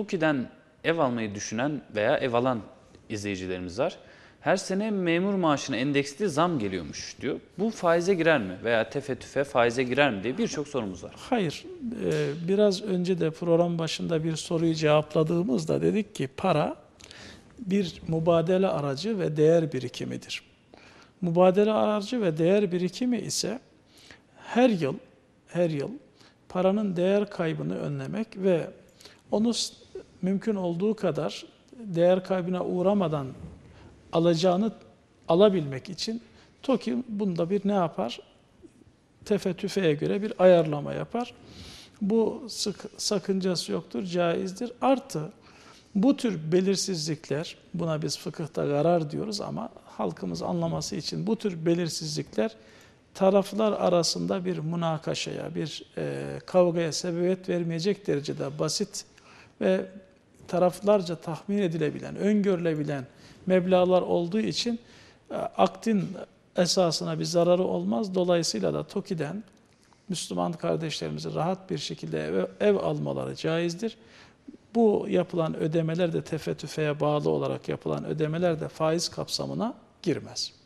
TOKİ'den ev almayı düşünen veya ev alan izleyicilerimiz var. Her sene memur maaşına endeksli zam geliyormuş diyor. Bu faize girer mi veya tefe tüfe faize girer mi diye birçok sorumuz var. Hayır, e, biraz önce de program başında bir soruyu cevapladığımızda dedik ki para bir mübadele aracı ve değer birikimidir. Mübadele aracı ve değer birikimi ise her yıl her yıl paranın değer kaybını önlemek ve onu mümkün olduğu kadar değer kaybına uğramadan alacağını alabilmek için TOKİ bunda bir ne yapar? tefe tüfeğe göre bir ayarlama yapar. Bu sık, sakıncası yoktur, caizdir. Artı bu tür belirsizlikler, buna biz fıkıhta karar diyoruz ama halkımız anlaması için bu tür belirsizlikler taraflar arasında bir münakaşaya, bir e, kavgaya sebebiyet vermeyecek derecede basit ve taraflarca tahmin edilebilen, öngörülebilen meblağlar olduğu için e, aktin esasına bir zararı olmaz. Dolayısıyla da TOKİ'den Müslüman kardeşlerimize rahat bir şekilde ev, ev almaları caizdir. Bu yapılan ödemeler de tefe tüfeğe bağlı olarak yapılan ödemeler de faiz kapsamına girmez.